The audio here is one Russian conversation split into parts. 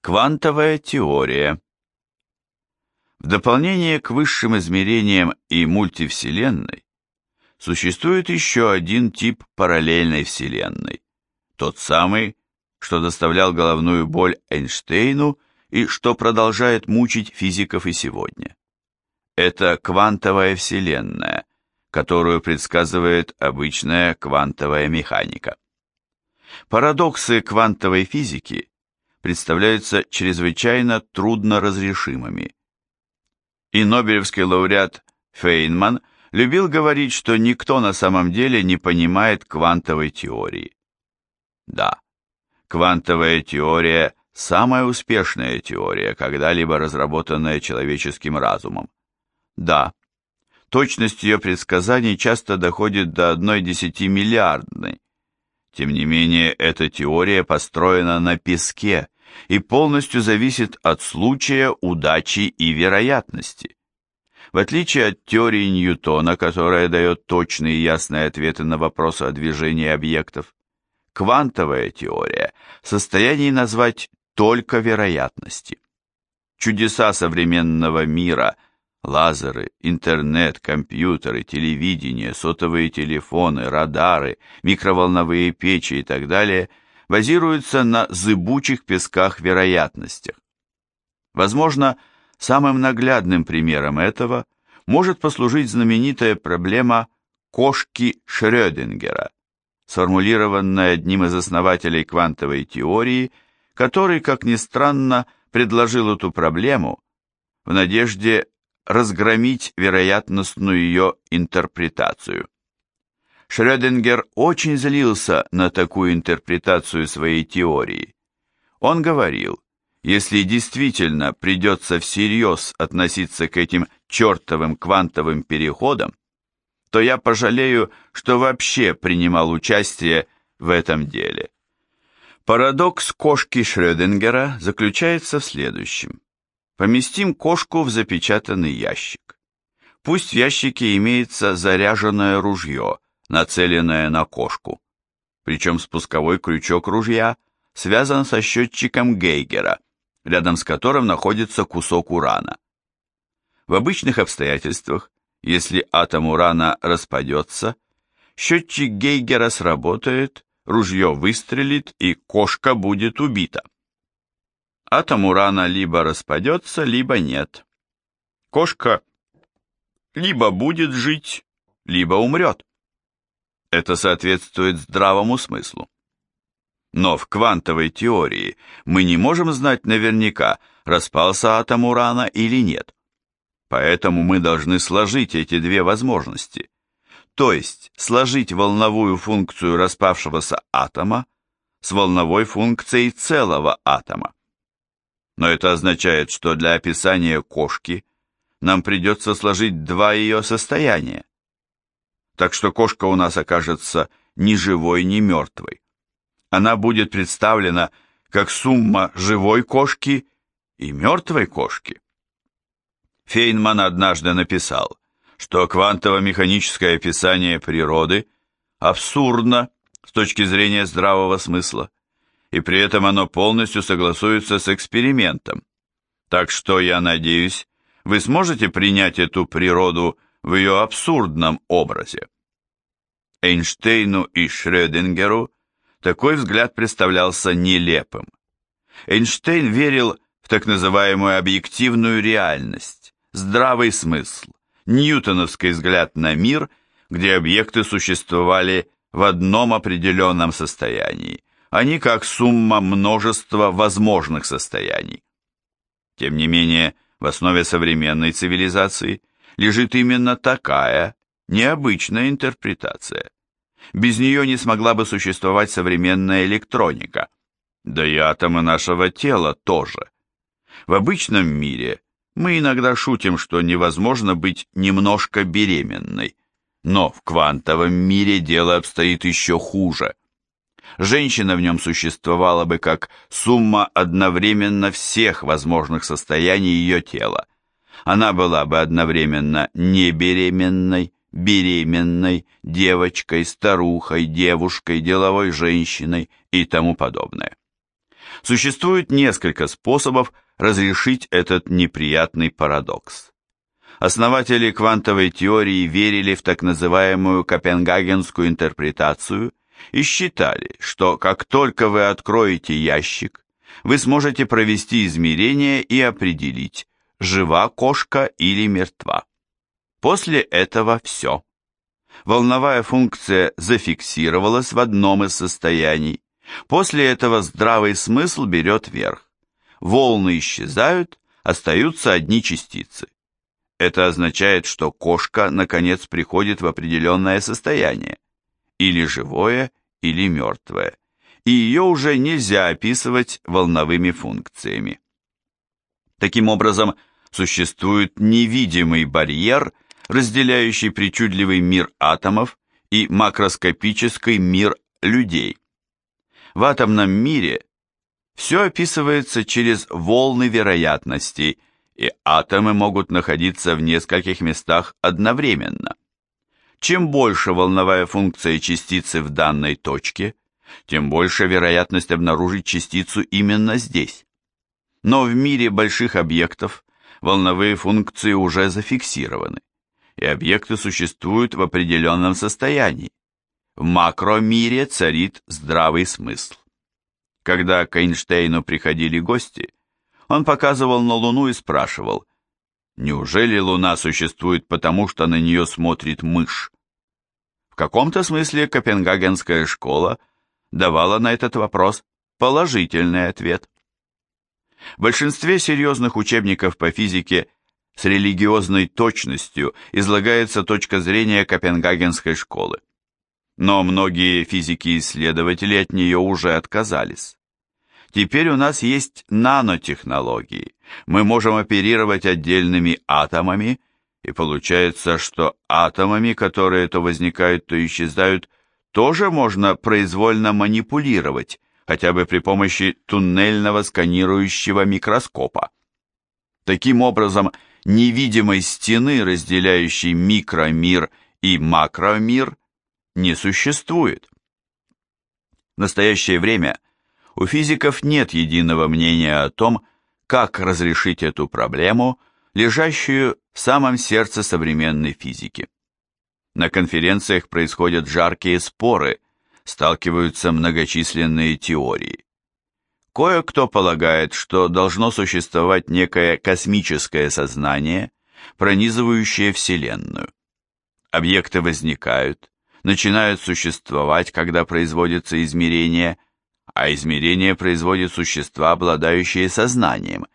Квантовая теория В дополнение к высшим измерениям и мультивселенной существует еще один тип параллельной вселенной, тот самый, что доставлял головную боль Эйнштейну и что продолжает мучить физиков и сегодня. Это квантовая вселенная, которую предсказывает обычная квантовая механика. Парадоксы квантовой физики представляются чрезвычайно трудно разрешимыми. И Нобелевский лауреат Фейнман любил говорить, что никто на самом деле не понимает квантовой теории. Да, квантовая теория – самая успешная теория, когда-либо разработанная человеческим разумом. Да, точность ее предсказаний часто доходит до одной десятимиллиардной. Тем не менее, эта теория построена на песке и полностью зависит от случая, удачи и вероятности. В отличие от теории Ньютона, которая дает точные и ясные ответы на вопросы о движении объектов, квантовая теория в состоянии назвать только вероятности. Чудеса современного мира – Лазеры, интернет, компьютеры, телевидение, сотовые телефоны, радары, микроволновые печи и так далее базируются на зыбучих песках вероятностях. Возможно, самым наглядным примером этого может послужить знаменитая проблема кошки Шрёдингера, сформулированная одним из основателей квантовой теории, который, как ни странно, предложил эту проблему в надежде разгромить вероятностную ее интерпретацию. Шрёдингер очень злился на такую интерпретацию своей теории. Он говорил, если действительно придется всерьез относиться к этим чертовым квантовым переходам, то я пожалею, что вообще принимал участие в этом деле. Парадокс кошки Шрёдингера заключается в следующем. Поместим кошку в запечатанный ящик. Пусть в ящике имеется заряженное ружье, нацеленное на кошку. Причем спусковой крючок ружья связан со счетчиком Гейгера, рядом с которым находится кусок урана. В обычных обстоятельствах, если атом урана распадется, счетчик Гейгера сработает, ружье выстрелит и кошка будет убита атом урана либо распадется, либо нет. Кошка либо будет жить, либо умрет. Это соответствует здравому смыслу. Но в квантовой теории мы не можем знать наверняка, распался атом урана или нет. Поэтому мы должны сложить эти две возможности. То есть сложить волновую функцию распавшегося атома с волновой функцией целого атома но это означает, что для описания кошки нам придется сложить два ее состояния. Так что кошка у нас окажется ни живой, ни мертвой. Она будет представлена как сумма живой кошки и мертвой кошки. Фейнман однажды написал, что квантово-механическое описание природы абсурдно с точки зрения здравого смысла и при этом оно полностью согласуется с экспериментом. Так что, я надеюсь, вы сможете принять эту природу в ее абсурдном образе. Эйнштейну и Шрёдингеру такой взгляд представлялся нелепым. Эйнштейн верил в так называемую объективную реальность, здравый смысл, ньютоновский взгляд на мир, где объекты существовали в одном определенном состоянии, они как сумма множества возможных состояний. Тем не менее, в основе современной цивилизации лежит именно такая необычная интерпретация. Без нее не смогла бы существовать современная электроника, да и атомы нашего тела тоже. В обычном мире мы иногда шутим, что невозможно быть немножко беременной, но в квантовом мире дело обстоит еще хуже – женщина в нем существовала бы как сумма одновременно всех возможных состояний ее тела. Она была бы одновременно небеременной, беременной, девочкой, старухой, девушкой, деловой женщиной и тому подобное. Существует несколько способов разрешить этот неприятный парадокс. Основатели квантовой теории верили в так называемую копенгагенскую интерпретацию и считали, что как только вы откроете ящик, вы сможете провести измерение и определить, жива кошка или мертва. После этого все. Волновая функция зафиксировалась в одном из состояний. После этого здравый смысл берет верх. Волны исчезают, остаются одни частицы. Это означает, что кошка наконец приходит в определенное состояние, или живое, или мертвое, и ее уже нельзя описывать волновыми функциями. Таким образом, существует невидимый барьер, разделяющий причудливый мир атомов и макроскопический мир людей. В атомном мире все описывается через волны вероятностей, и атомы могут находиться в нескольких местах одновременно. Чем больше волновая функция частицы в данной точке, тем больше вероятность обнаружить частицу именно здесь. Но в мире больших объектов волновые функции уже зафиксированы, и объекты существуют в определенном состоянии. В макромире царит здравый смысл. Когда к Эйнштейну приходили гости, он показывал на Луну и спрашивал, неужели Луна существует потому, что на нее смотрит мышь? В каком-то смысле Копенгагенская школа давала на этот вопрос положительный ответ. В большинстве серьезных учебников по физике с религиозной точностью излагается точка зрения Копенгагенской школы. Но многие физики-исследователи от нее уже отказались. Теперь у нас есть нанотехнологии. Мы можем оперировать отдельными атомами, и получается, что атомами, которые то возникают, то исчезают, тоже можно произвольно манипулировать, хотя бы при помощи туннельного сканирующего микроскопа. Таким образом, невидимой стены, разделяющей микромир и макромир, не существует. В настоящее время у физиков нет единого мнения о том, как разрешить эту проблему, лежащую в самом сердце современной физики. На конференциях происходят жаркие споры, сталкиваются многочисленные теории. Кое-кто полагает, что должно существовать некое космическое сознание, пронизывающее Вселенную. Объекты возникают, начинают существовать, когда производится измерение, а измерение производит существа, обладающие сознанием.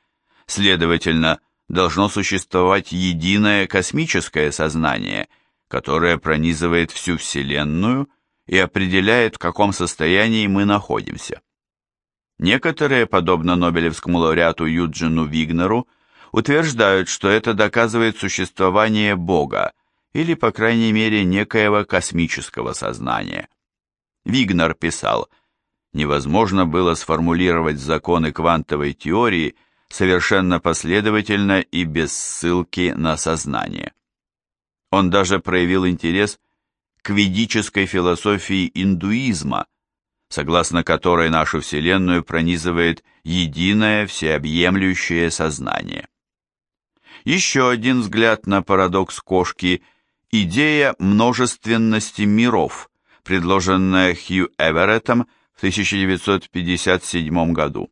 Следовательно, должно существовать единое космическое сознание, которое пронизывает всю Вселенную и определяет, в каком состоянии мы находимся. Некоторые, подобно Нобелевскому лауреату Юджину Вигнеру, утверждают, что это доказывает существование Бога, или, по крайней мере, некоего космического сознания. Вигнер писал, невозможно было сформулировать законы квантовой теории совершенно последовательно и без ссылки на сознание. Он даже проявил интерес к ведической философии индуизма, согласно которой нашу Вселенную пронизывает единое всеобъемлющее сознание. Еще один взгляд на парадокс кошки – идея множественности миров, предложенная Хью Эвереттом в 1957 году.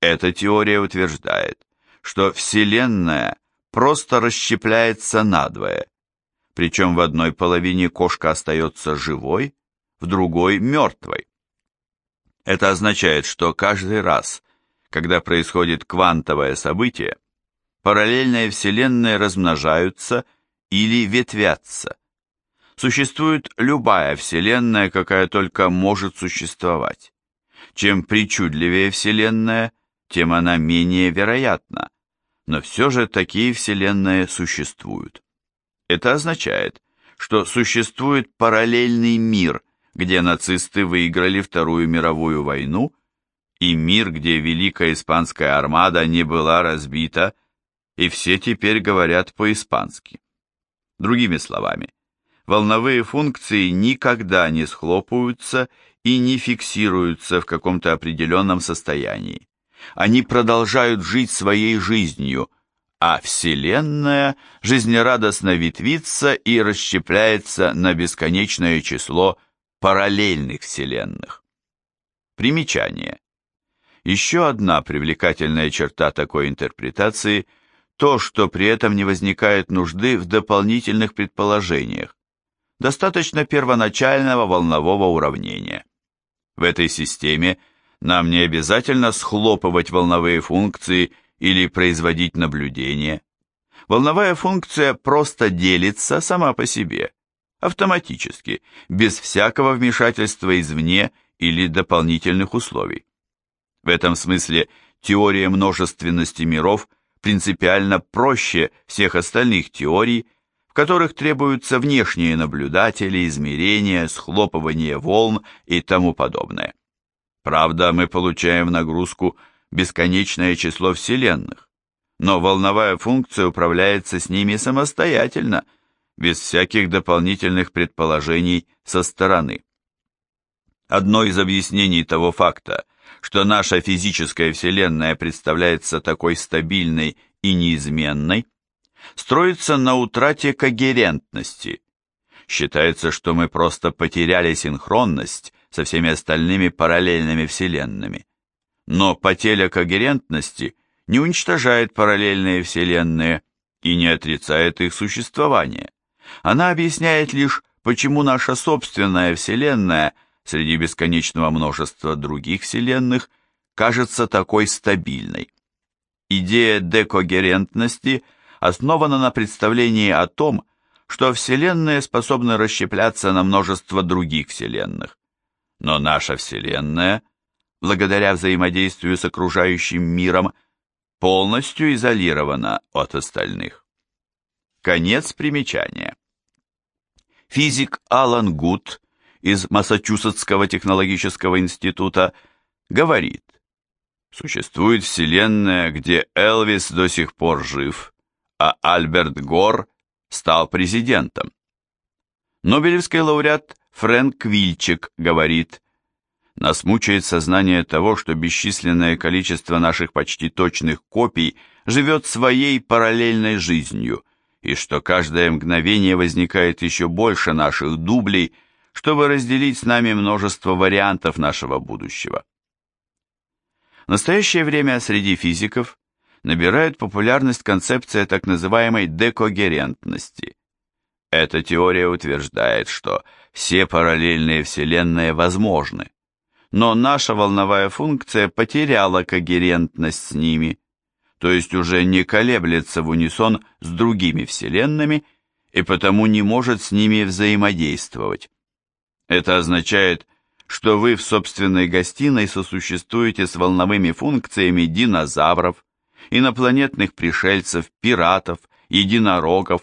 Эта теория утверждает, что Вселенная просто расщепляется надвое, причем в одной половине кошка остается живой, в другой – мертвой. Это означает, что каждый раз, когда происходит квантовое событие, параллельные вселенные размножаются или ветвятся. Существует любая вселенная, какая только может существовать. Чем причудливее вселенная, тем она менее вероятна, но все же такие вселенные существуют. Это означает, что существует параллельный мир, где нацисты выиграли Вторую мировую войну, и мир, где Великая Испанская армада не была разбита, и все теперь говорят по-испански. Другими словами, волновые функции никогда не схлопываются и не фиксируются в каком-то определенном состоянии. Они продолжают жить своей жизнью, а Вселенная жизнерадостно ветвится и расщепляется на бесконечное число параллельных Вселенных. Примечание. Еще одна привлекательная черта такой интерпретации – то, что при этом не возникает нужды в дополнительных предположениях. Достаточно первоначального волнового уравнения. В этой системе нам не обязательно схлопывать волновые функции или производить наблюдения. Волновая функция просто делится сама по себе, автоматически, без всякого вмешательства извне или дополнительных условий. В этом смысле теория множественности миров принципиально проще всех остальных теорий, в которых требуются внешние наблюдатели, измерения, схлопывание волн и тому подобное. Правда, мы получаем нагрузку бесконечное число вселенных, но волновая функция управляется с ними самостоятельно, без всяких дополнительных предположений со стороны. Одно из объяснений того факта, что наша физическая Вселенная представляется такой стабильной и неизменной, строится на утрате когерентности. Считается, что мы просто потеряли синхронность со всеми остальными параллельными Вселенными. Но потеря когерентности не уничтожает параллельные Вселенные и не отрицает их существование. Она объясняет лишь, почему наша собственная Вселенная – среди бесконечного множества других вселенных кажется такой стабильной. Идея декогерентности основана на представлении о том, что вселенные способны расщепляться на множество других вселенных. Но наша вселенная, благодаря взаимодействию с окружающим миром, полностью изолирована от остальных. Конец примечания. Физик Алан Гуд из Массачусетского технологического института говорит, существует вселенная, где Элвис до сих пор жив, а Альберт Гор стал президентом. Нобелевский лауреат Фрэнк Вильчик говорит, нас мучает сознание того, что бесчисленное количество наших почти точных копий живет своей параллельной жизнью, и что каждое мгновение возникает еще больше наших дублей – чтобы разделить с нами множество вариантов нашего будущего. В настоящее время среди физиков набирает популярность концепция так называемой декогерентности. Эта теория утверждает, что все параллельные вселенные возможны, но наша волновая функция потеряла когерентность с ними, то есть уже не колеблется в унисон с другими вселенными и потому не может с ними взаимодействовать. Это означает, что вы в собственной гостиной сосуществуете с волновыми функциями динозавров, инопланетных пришельцев, пиратов, единорогов,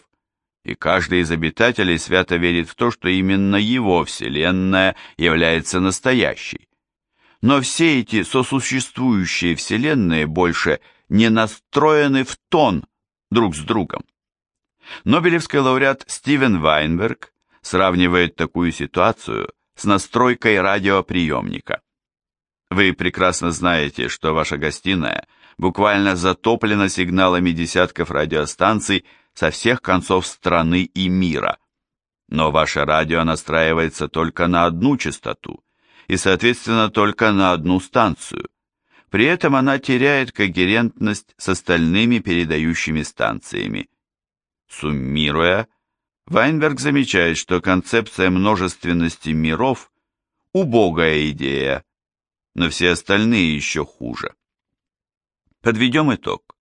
и каждый из обитателей свято верит в то, что именно его Вселенная является настоящей. Но все эти сосуществующие Вселенные больше не настроены в тон друг с другом. Нобелевский лауреат Стивен Вайнберг сравнивает такую ситуацию с настройкой радиоприемника. Вы прекрасно знаете, что ваша гостиная буквально затоплена сигналами десятков радиостанций со всех концов страны и мира. Но ваше радио настраивается только на одну частоту и, соответственно, только на одну станцию. При этом она теряет когерентность с остальными передающими станциями. Суммируя, Вайнберг замечает, что концепция множественности миров – убогая идея, но все остальные еще хуже. Подведем итог.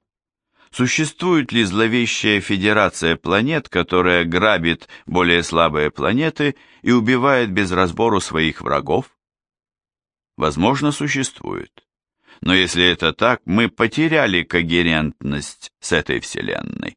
Существует ли зловещая федерация планет, которая грабит более слабые планеты и убивает без разбору своих врагов? Возможно, существует. Но если это так, мы потеряли когерентность с этой Вселенной.